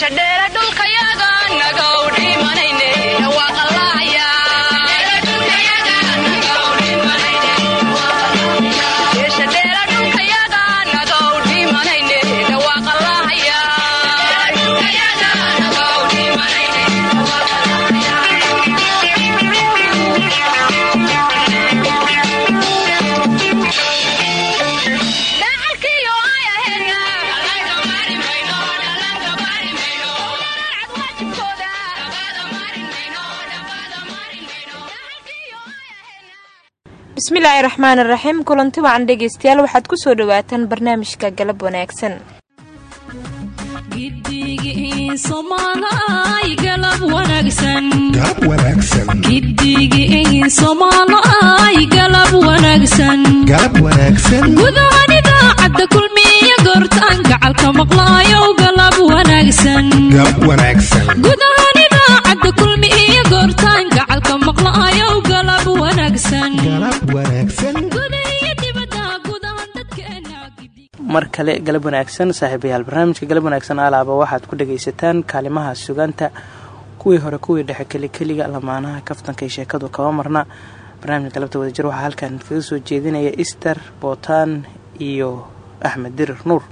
dheere dhulkayaga bismillaahi raxmaan raxiim kulanti wacan dhegeystayaal waxaad ku soo dhawaataan barnaamijka galab wanaagsan. Gudahan idaacadda kulmiya goortaan gacalka maqlaayow galab wanaagsangudahan idaacadda kulmi iyo goortaan gacalka maqlaayow galab mar kale galab wanaagsan saaxiibayaal barnaamijka galab wanaagsan alaaba waxaad ku dhagaysataan kaalimaha sugaanta kuwii hore kuwii dhexe kelikeliga lamaanaha kaftanka iyo sheekadu kaba marna. Barnaamijka galabta wadajir waxaa halkan kaga soo jeedinaya ister bootaan iyo axmed dirir nuur.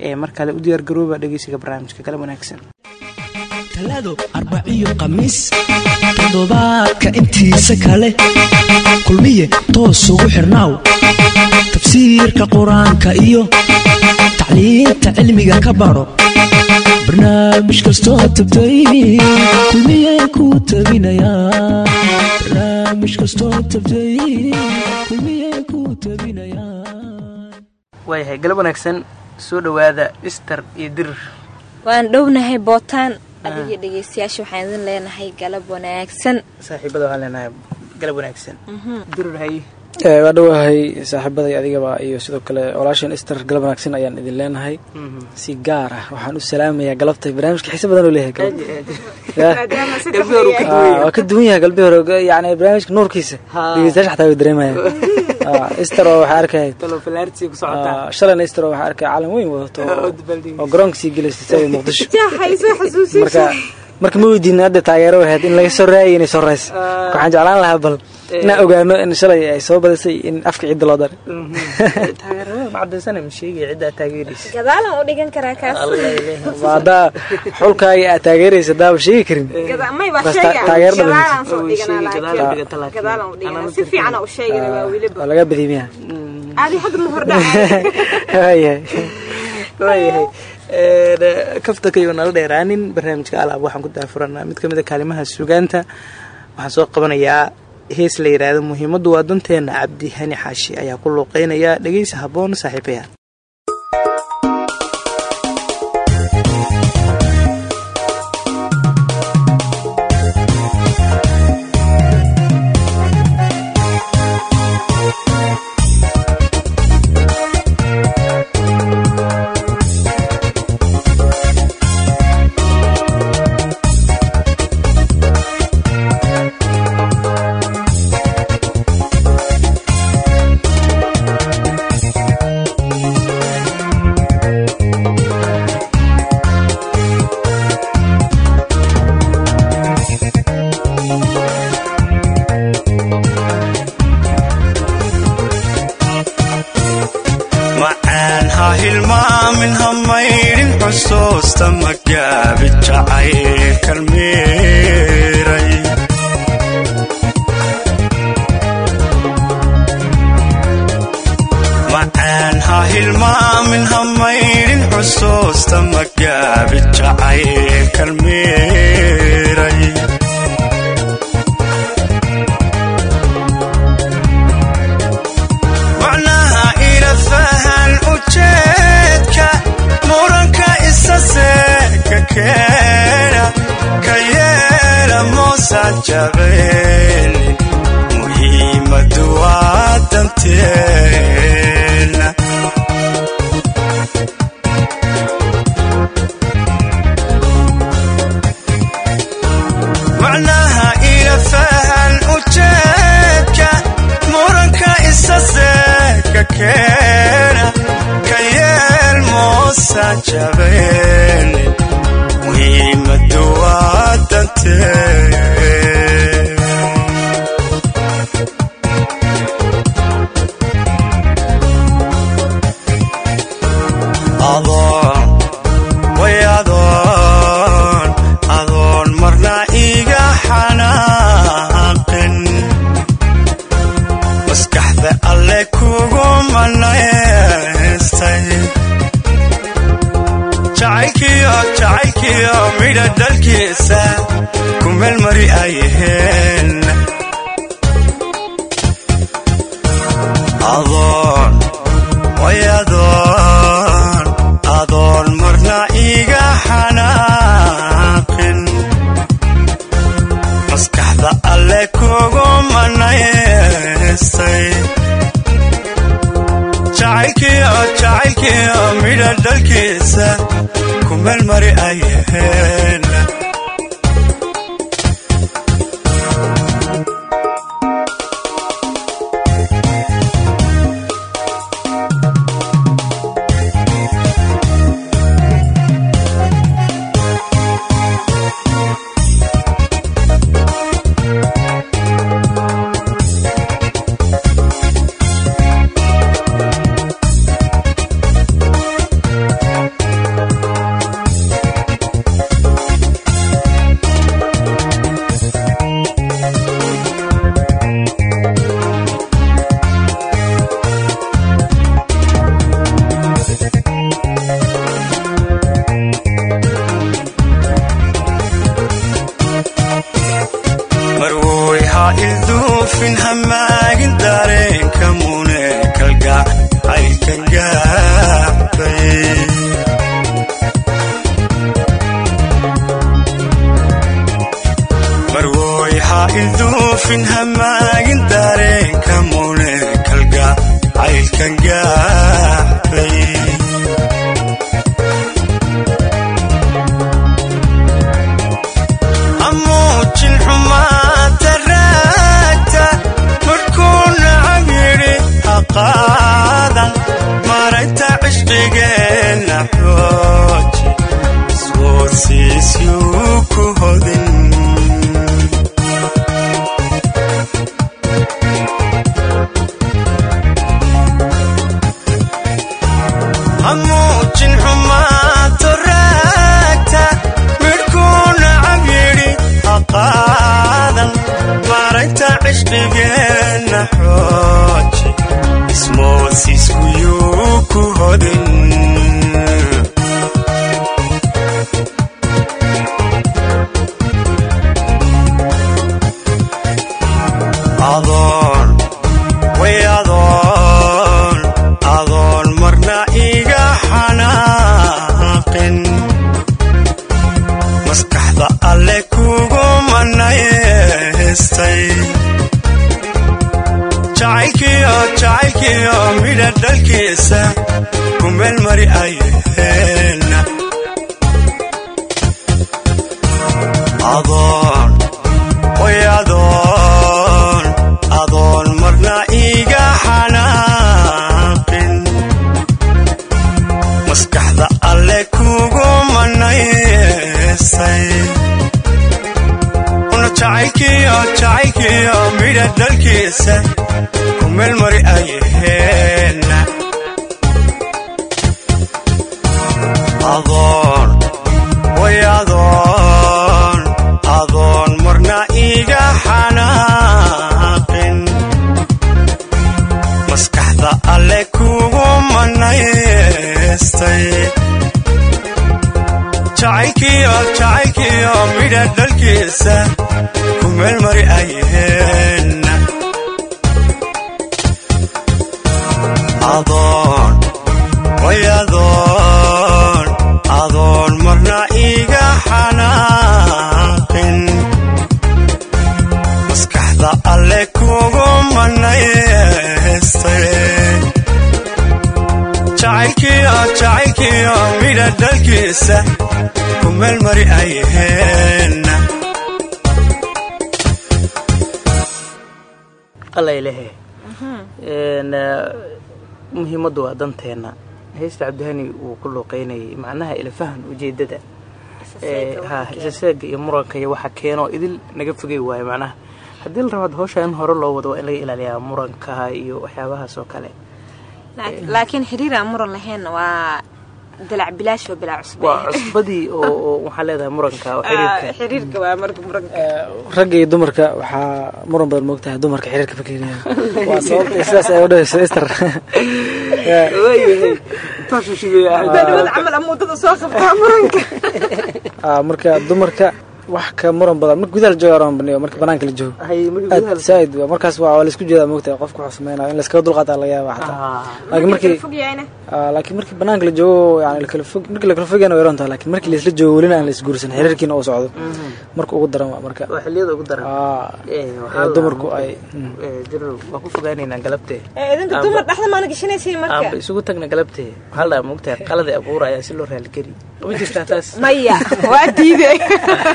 Ee mar kale u diyaargarooba dhegeysiga barnaamijka galab wanaagsan talaado arbaciyo khamiis toddobaadka intiisa kale kulmiye toos ugu xirnaaw. Tafsiirka qur'aanka iyo tacliinta cilmiga ka baro. Barnaamij kastoo tabtay kulmiye ku waayahay galab wanaagsan soo dhowaada ister iyo dirir waan dhownahay bootaan adiga dhegeystayaasha waxaan idin leenahay galab wanaagsan. Saaxiibada waxaan leenahay galab wanaagsan. Dirir hay waa dhowahay saaxiibaday adigaba iyo sidoo kale walaashan ister galab wanaagsan ayaan idin leenahay. Si gaar ah waxaan u salaamayaa galabtay barnaamijka xiise badan oo leeyahay waa ka duwan yahay galbi hore yani barnaamijka nuurkiisa. Dhegeystayaasha xataa way dareemayaan ister oo waxaa arkay shalayna ister oo waxaa arkay calan weyn wadato. Oo garoonka sii gelaysay sida muqdisho marka marka ma weydiin hadda taageero ahayd in laga soo raayay inay soo raysa waxaan jeclaan lahaa bal inaan ogaano in shalay ay soo badisay in afka cidda loo daray. Gadaalan u dhigan karaa kaas. Haddaa xulkaaga aad taageeraysa daaba sheegi karin. Waa laga badimiya waayahay kaftakayo nala dheeraanin barnaamijka alaab waxaan ku daafuranaa. Mid ka mid a kaalimaha sugaanta waxaan soo qabanayaa hees la yidhaahdo muhiimaddu waa danteena cabdi hani xaashi ayaa ku luuqeynaya dhegeysa habboon saaxiibayaal bari ay aheen adoon way adoon adoon marna iga xanaaqin maskaxda alle kogo manaystay jacaylkiyo jacaylkiyo midha dhalkiisa ku meel mari ay dhaafin hamaagin dareenka muune kalga eh, caylkangaa ayaysa ku meelmari aye ummaddu waa danteenna. Haysta cabdihani wuu ku luuqaynayay macnaha ilafahan ujeedada isaseega iyo muranka iyo waxa keeno idil naga fogey waayo macnaha. Haddii la rabaad howshaa in hore loo wado waa in laga ilaaliyaa muranka iyo waxyaabahaas oo kale. Laakiin xiriiraa muran lahayn waa waa cusbadii oo waxaa leedahay muranka ragga iyo dumarka waxaa muran badan moogtahay dumarka xiriirka fakiriyaan waa sababta sidaas ay u dhahayso ister marka dumarka wax ka muran badan. Marka gudaha la jooga raan baniyo marka banaanka la joogo. Aad gudaha saaid waa markaas waa la isku jeedaa moogtahay qofka wuxuu sameynaya in laiskaga dulqaataa laga yaaba xataa. Laakiin markii Ah, laakiin markii banaanka la joogo yani lakala fog markii lakala fogayana way yaran tahay laakiin markii laisla joogo welina aan la isguursan xiriirkiina uu socdo. Marka ugu daran waa marka. Waa xilliyada ugu daran. Ah, Eh, ee dumarku ay Eh, jirow waa ku fogaaneynaa galabtee. Idinka dumar dhexda maana gashanaysiin marka. Aanba isugu tagna galabtee. Waxaa la dhahaa moogtahay qalada abuuraya si loo raaligeli ma jirtaa taas. Maya waa diiday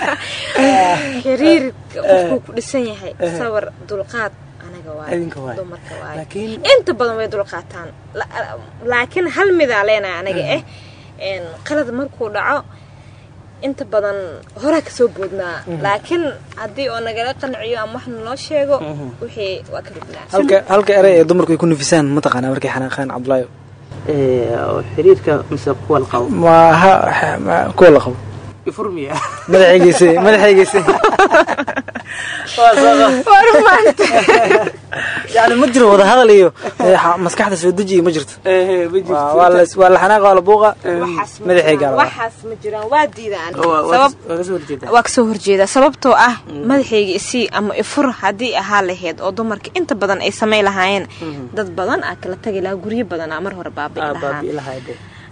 xiriirka qofkuu ku dhisan yahay sawir dulqaad anaga waayo. dumarka waayo laakiin inta badan way dulqaataan. La- laakiin hal midaa leenahay anaga eh een, qalad markuu dhaco inta badan horaa ka soo boodnaa laakiin haddii oo nagala qanciyo ama wax naloo sheego wixii waa ka rubnaa halka halka erey ee dumarku ay ku nafisaan mataqaanaa markay xanaaqaan cabdulaayo? Eh, oo xiriirka mise kuwa la qabo? Ma ha ha- ma- kuwa la yani ma jiro wada hadal iyo eh, maskaxda soo deji iyo ma jirto. Waa- waa la waa la xanaaqa waa la buuqa. Waxaas ma madaxay jiraan, gaala waxaas ma jiraan waa diidaan. Waa sabab ka soo horjeedaa. waa ka soo horjeeda sababtoo ah madaxayga isii ama ifur haddii ahaa lahayd oo dumarka inta badan ay samay lahaayeen dad badan aa kala tagi lahaa guryo badan aa mar hore baabi'i lahaa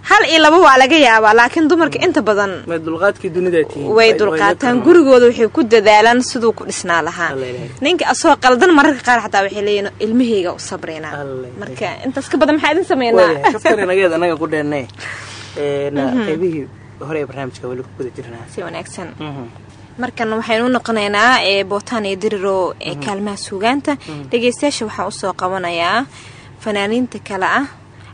hal iyo laba waa laga yaabaa laakiin dumarka inta badan way dulqaataan gurigooda waxay ku dadaalaan siduu ku dhisnaa lahaa. Ninka asoo qaldan mararka qaar xataa waxay leeyihiin ilmahayga u sabraynaa marka intaas ka badan maxaa idin sameynaa? Si wanaagsan. Markan waxaynu u noqonaynaa ee bootaan iyo diriro ee kaalmaha suugaanta. Dhegeystayaasha waxaa u soo qabanayaa fanaaniinta kale ah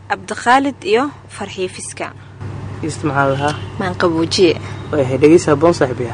cabdikhaalid iyo farxiifiska iist maxaa lahaa maanqabuujiye waayahay dhegeysa haboon saaxiibiya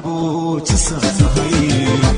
mudante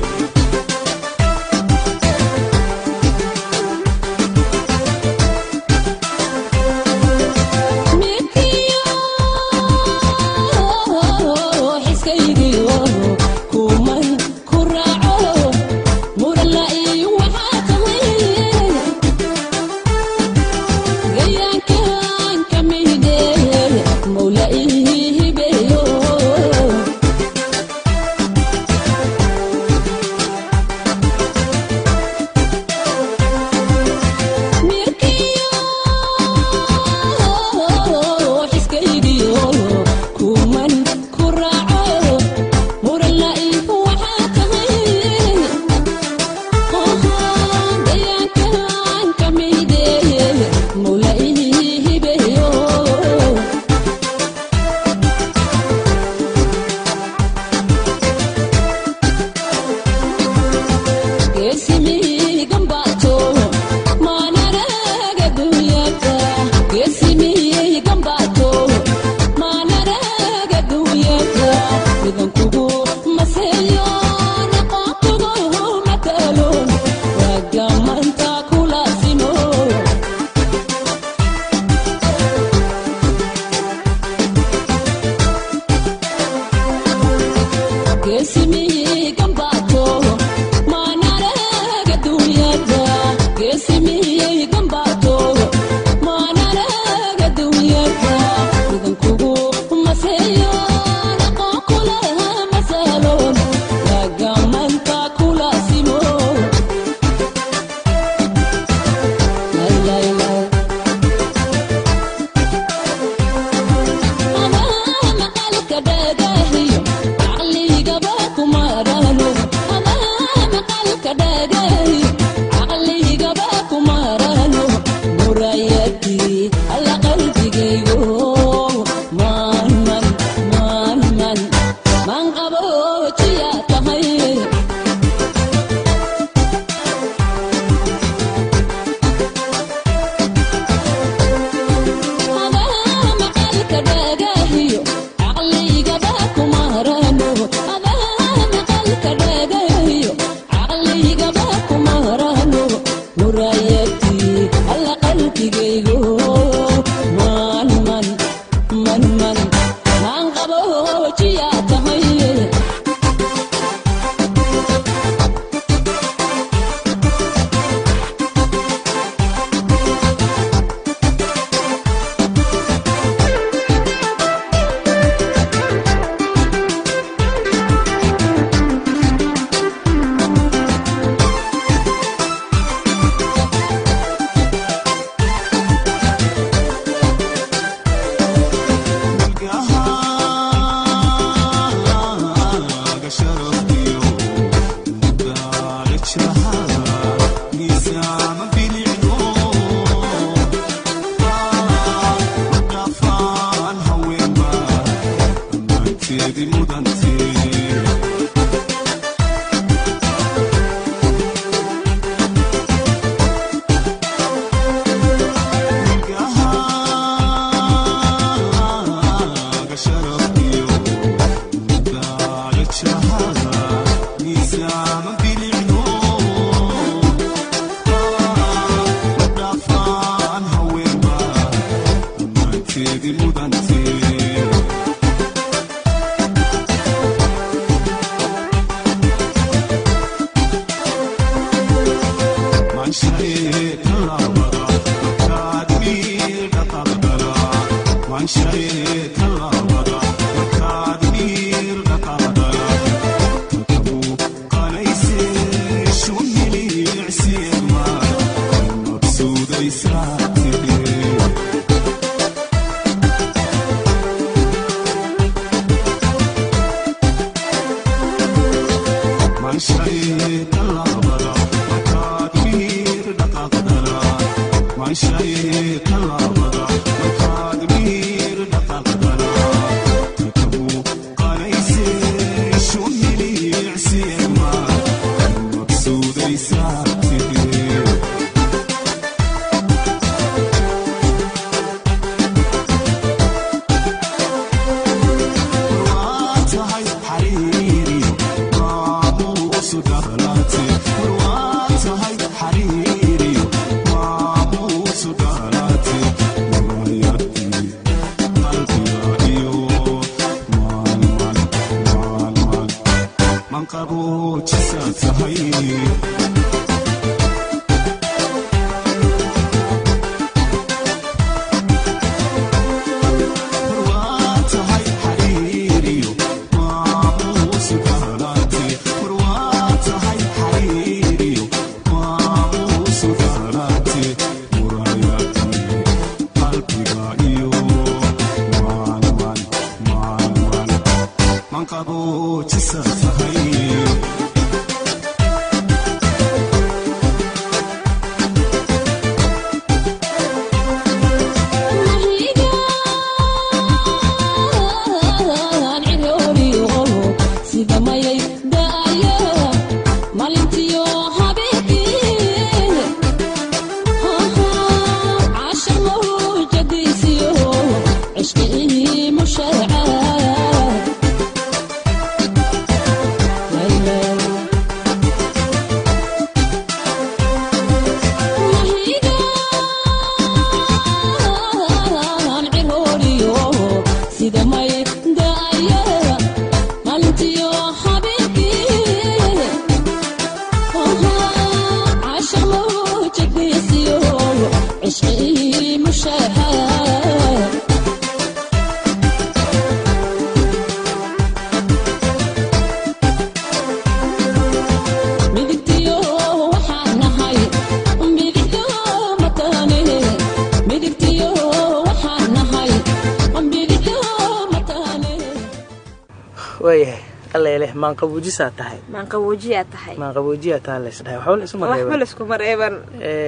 reeban laskuma reeban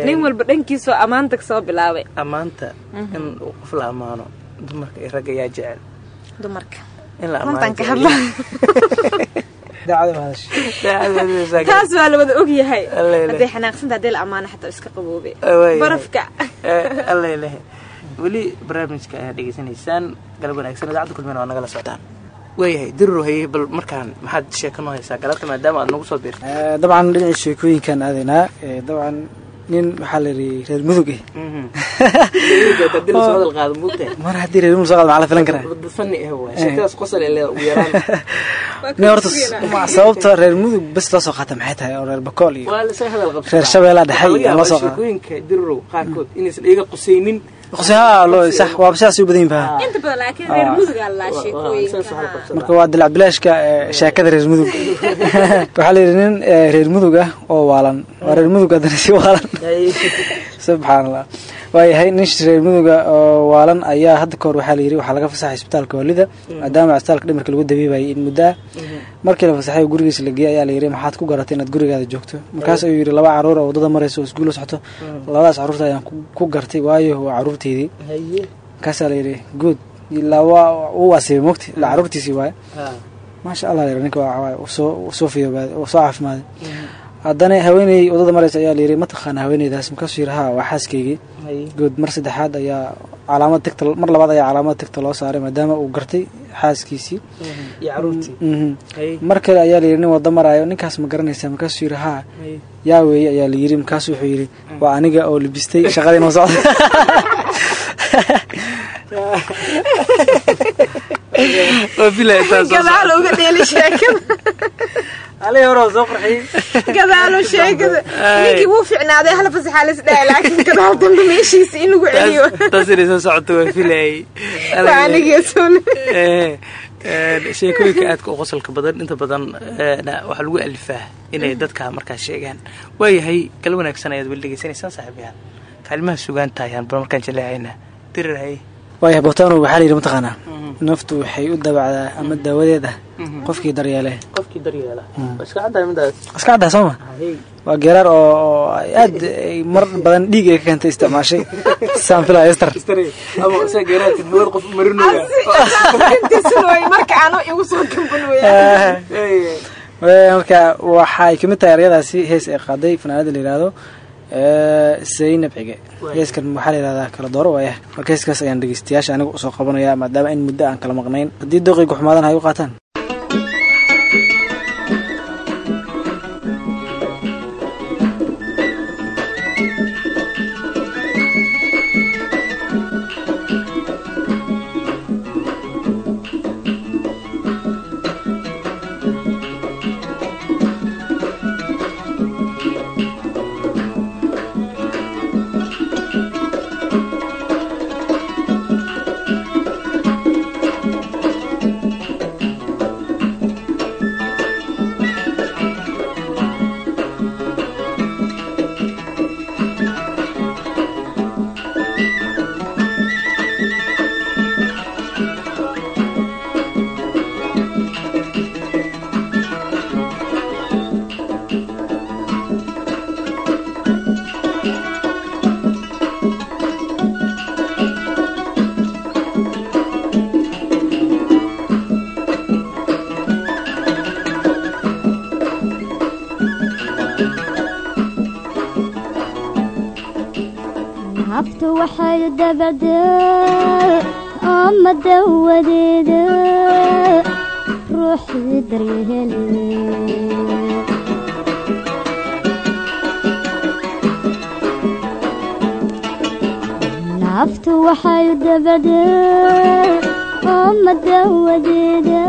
nin walba dhankiisoo ammaanta soo bilaabay. Ammaanta in uu qof la ammaano dumarka iyo ragga yaa jecel. In taas waa la wada og yahay. Hadday xanaaqsanta haddii la ammaano xataa iska qaboobe. Barafka. Eh, weli barnaamijka ayaad dhegeysanaysaan galab wanaagsan. Idaacadda kulmina waa nagala socdaan waayahay dirur haye bal markaan maxaad sheeko noo haysaa galabta maadaama aad nagu soo biirtay Eh, dabcan dhinaca sheekooyinkan aadaynaa Eh, dabcan nin waxaa la yidhi reer mudug eh. Muugtahay mar haddii reer mudug soo qaad maxaa la filan karaa? Horta ma- sababta reer mudug bes loo soo qaata maxay tahay? Oo reer bakool iyo reer shabeellaa dhexe iyo loo soo qaado waaba sidaas u badan yihiin baha inta badan laakiin reer mudugaa laa saas waxaa sheekooyinka qabsadaa. marka waa dilac bilaashka eh, sheekada reer mudug. Waxaa la yidhi nin eh, reer mudug ah oo waalan. Waa reer mudug haddana si waalan subxaan allah waayahay nin reer muduga oo waalan ayaa hadda kahor waxaa layidhi waxaa laga fasaxay isbitaalka waalida maadaama isbitaalka dhimirka lagu dabiibayay in muddo ah markii la fasaxay oo gurigiisa la geeyay ayaa layidhi maxaad ku garatay inaad gurigaada joogto? Markaas ayuu yidhi laba carruur oo waddada maraysa oo iskuul la socoto labadaas carruurta ayaan ku- gartay waayo waa caruurteydii markaasaa layidhi good. Ilaa uu asiibay mogti ilaa caruurtiisii waaye maasha allah layidhi ninka soo soo fiyoobaaday oo soo caafimaaday haddana haweeney waddada maraysa ayaa layidhi ma taqaana haweeneydaas markaasuu yidhi haa waa xaaskaygii? Good mar saddexaad ayaa calaamad tigta mar labaad ayaa calaamad tigta loo saaray maadaama uu gartay xaaskiisii. Mhm. Hay. mar kale ayaa layidhi nin wada maraayo ninkaas ma garanaysaa markaasuu yidhi haa yaa weeye ayaa layidhi markaasu wuxuu yidhi waa aniga oo libistay shaqadii noo socda qarxiyey gadaalo sheekada. Ninkii wuu ficnaaday hal fasaxaa lis dhahay laakiin gadaal dambe meeshiisa in lagu celiyo taas taas inay soo socoto waa filayay waa anigii soole sheekooyinka aadka u qosolka badan inta badan eh, waxaa lagu alifaa inay dadka markaas sheegaan. Waayahay gal wanaagsan ayaad weli dhegeysanaysaan saaxiibayaal kaalimaha sugaanta ayaan bal markaan jaleecayna dirir haye waayahay botano waxaa layidhi mataqaanaa naftu waxay u dabacdaa ama daawadeed ah qofkii daryeele. Qofkii daryeela. Iska caddaa sooma waa geeraar oo aad mar badan dhiig ay ka keentay isticmaashay. Saan filaya ester marka ano igu soo gamban marka waxay ka mid tahay eryadaasi hees ay qaaday fanaanada la zaynab cige heeskan waxaa la yihahdaa kala dooro waaya marka heeskaas ayaan dhegeystayaasha aniga u soo qabanaya maadaama in muddo aan kala maqnayn. Haddii dooqaygu xumaadan hay u qaataan waxay dabadaa ama dawadeeda ruuxii daryeele naftu waxay dabadaa ama dawadeeda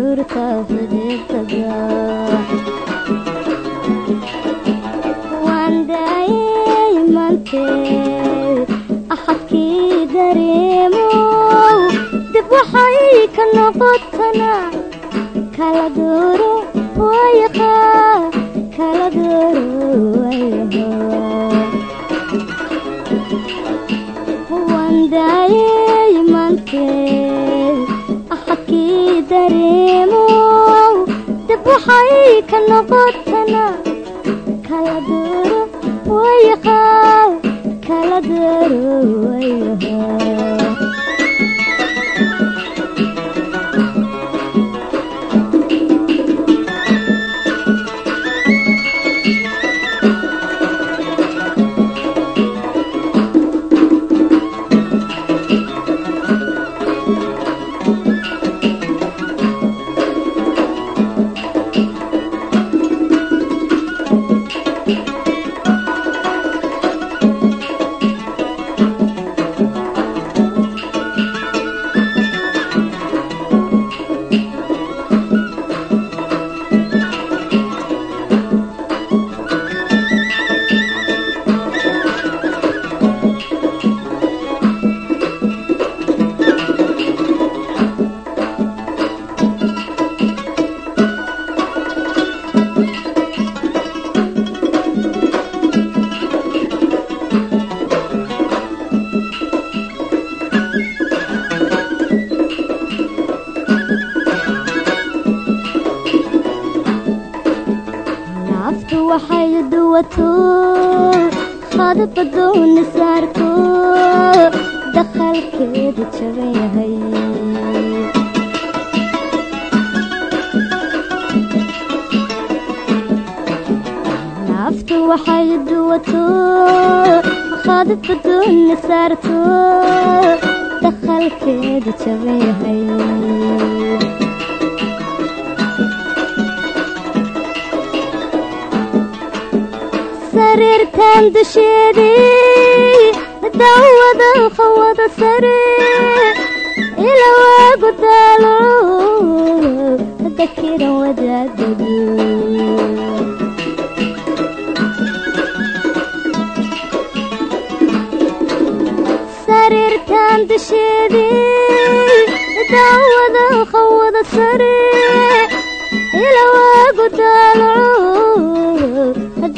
ka dib duwato khadba doona saarto dakhalkeedu jaban yahay dakhalkeedu jaban yahay sariirtan dusheedii dawada qawada sare ila waagu daalo dakiran wadaadadu dawada qawada sare ila waagu daalo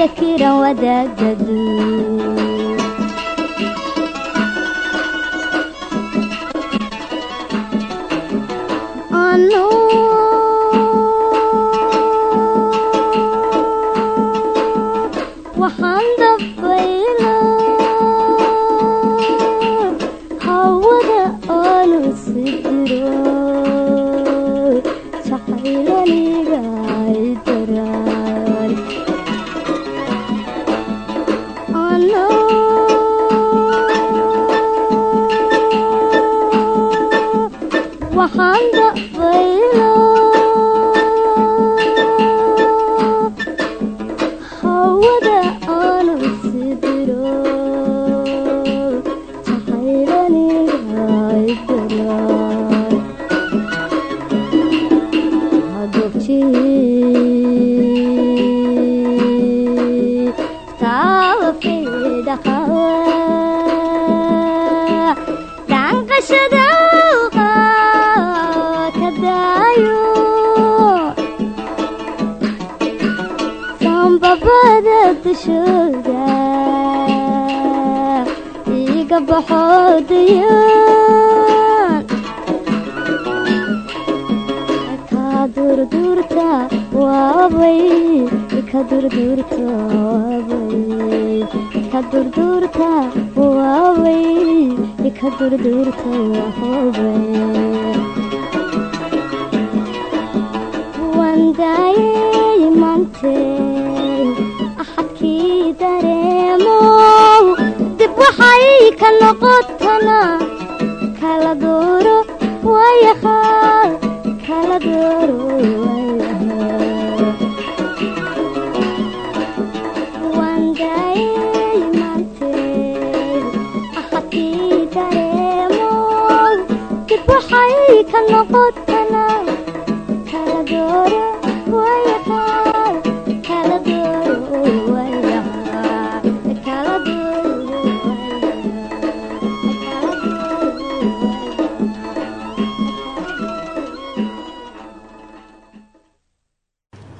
dakiran wadaadadu waxaan dabayla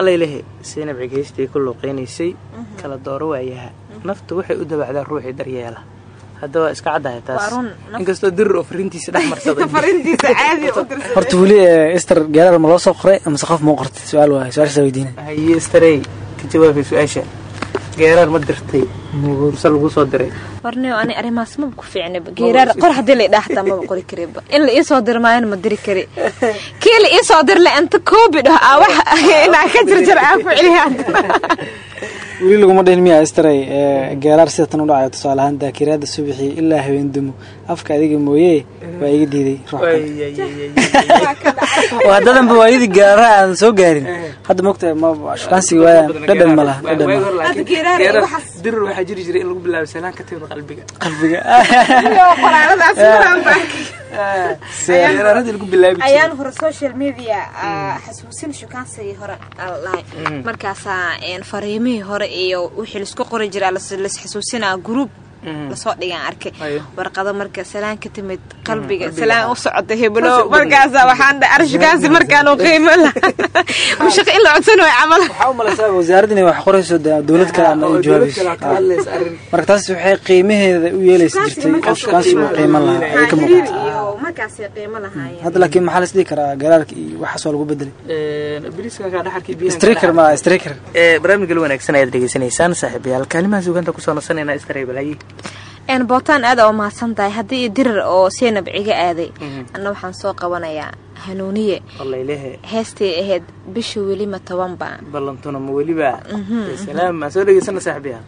allaylehe saynab cigeystay ku luuqeynaysay kala dooro waayaha. Naftu waxay u dabacdaa ruuxii daryeela. Haddaba iska caddahay taas. Waa inkastoo dirir oo fariintiisa dhex marsaday. Farintiisa caadi u dirsan horta weli eh, ester geerar ma loo soo qoray amase qof mau qortay su'aal waay su'aashaasa weydiina haye starey ka jawaabay su'aasha geeraar ma dirtay? Mise lagu soo diray. Warniyo ani arrimahaas maba ku fiicnaba geeraar qor haddii la idhaaxtaa maba qori kariba in la ii soo diro maayana ma diri kari. Kii la ii soo dir le inta koobi dhaho aa wax inaa ka jarjar aa ku celiya weli laguma dhihin miya esterey geeraar sida tan u dhacayo tusaale ahaan daakiraada subaxii ilaa habeen dumo afka adiga mooye waa iga diiday ruux kale oo haddadanba waayadii geeraaraha aadan soo gaarin. Hadda mogta waayaan dhadhan ma laha ayaan hore social media ah, xasuusin shukaansigii hore aa lahay markaasaa een, fariimihii hore iyo wixii la isku qori jiraa las xasuusinaa group la soo dhigaan arkay. Warqado marka salaan ka timid qalbiga salaan u socota heblo. Markaasa waxaan dhahay arshukaansi markaan u qiimo lahaa mushaqo in la codsan way camal. Waxaa u malaysaa wasaaradda inay wax qorayso dowlad kale ama ay jawaabayso marka taas waxay qiimaheeda u yeelaysa jirtay. Oo shukaansiga uu qiiman lahaa. Ay ka muuqata lahaayeen. Hadda laakiin maxaa las dhihi karaa garaarka iyo waxaas waa lagu bedelay bariiska kaa dhaxarkii biyaha striker ma striker. Ee barnaamij gal wanaagsan ayaad dhegeysanaysaan saaxiibayaal kaalimaha sugaanta ku soo nasanayna istareebalaye een bootaan aada u mahadsan tahay haddii dirar oo seenab ciga aaday anna waxaan soo qabanayaa hanuuniye. Heestay ahayd bisha welima tobanba ballantuna ma weliba salaam. Aan soo dhegeysana saaxiibayaal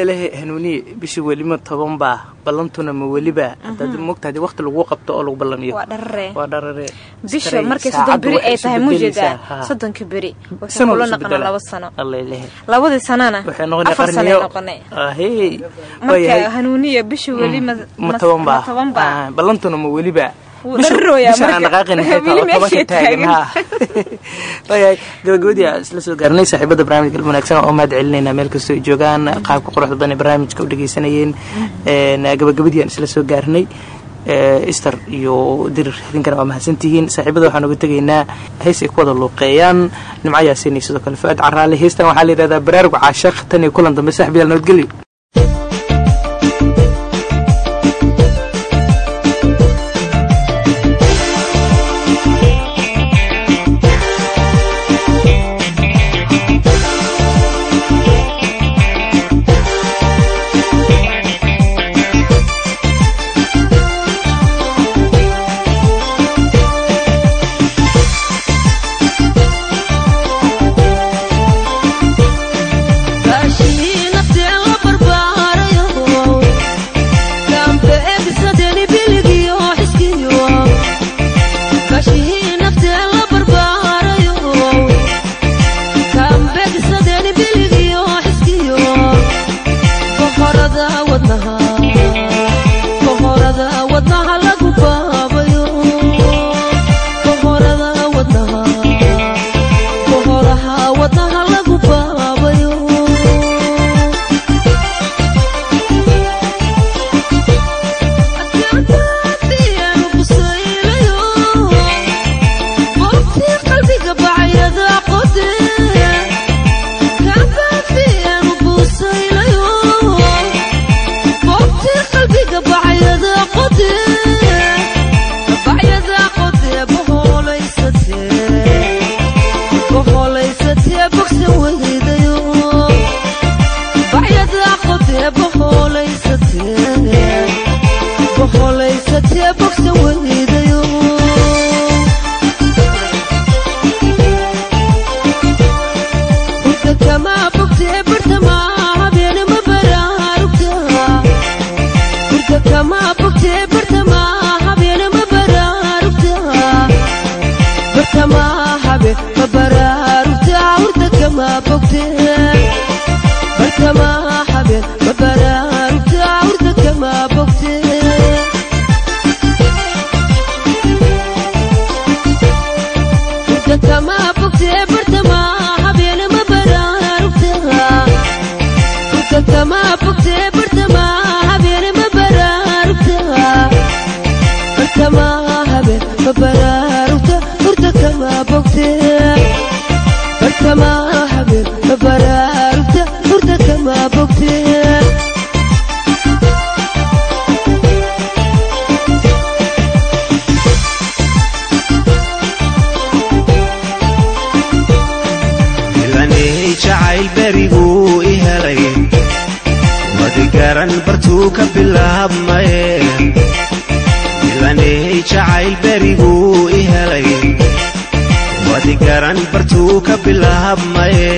alalehe hanuuniye bishii welima toban baa ballantuna ma weliba hadaad mogta haddii waqti lagu qabto oo lagu ballamiyo waa dharare. Bisha markay soddon beri ay tahay muujeedaa soddonka beri. Wuxuu kula noqona laba sano. Labadii sanana. Afar sanay noqonay. Ahey marka hanuuniya bisha weli ma ma toban baa. Ah, ballantuna ma weliba Aan isla soo gaarnay saaxiibada barnaamijka galab wanaagsan. Oo mahad celinayna meel kastoo ay joogaan. Qaabka quruxda badan ee barnaamijka u dhegeysanayeen. Een, gabagabadii aan isla soo gaarnay. Ee, Easter iyo dirir idinkana waa mahadsantihiin saaxiibada waxaan uga tegaynaa hees ay ku wada luuqeeyaan nimco yaasinay sidoo kale fuaad caraale heestan waxaa la yidhahdaa baraarug caashaq tan iyo kulan dambe saaxiibayaal nabadgelyo habmaye milaney jacayl beriguu i helay. Wadi garan bartuu ka bilaabmaye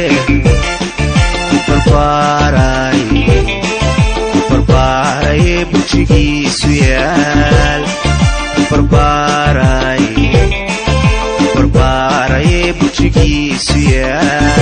kubarbaaraye burjigiisu yaal. Kubarbaaraye burjigiisu yaal.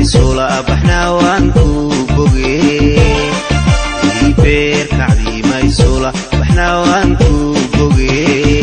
insula abaxnaa waan ku boge. Beer kacdii maysula abaxnaa waan ku boge.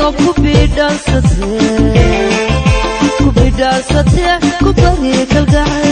oo kubidhansate kubidhaansate ku bari kalgacay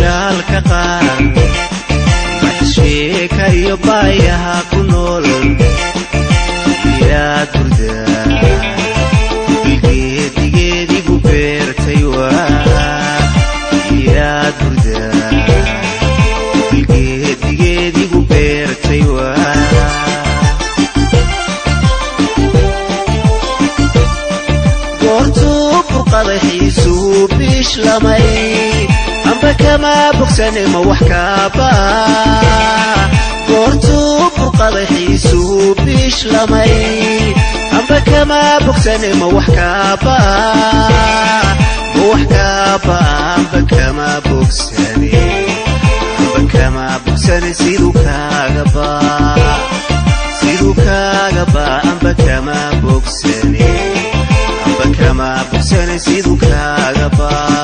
jaalka qaar lama bogsan wax kaaba goortuu burqadaxiisu biishlamay amba kama bogsan wax kaaba wax kaaba amba kama bogsan amba kama bogsan siduu kaaga baa siduu kaaga baa amba kama bogsan amba kama bogsan siduu kaaga baa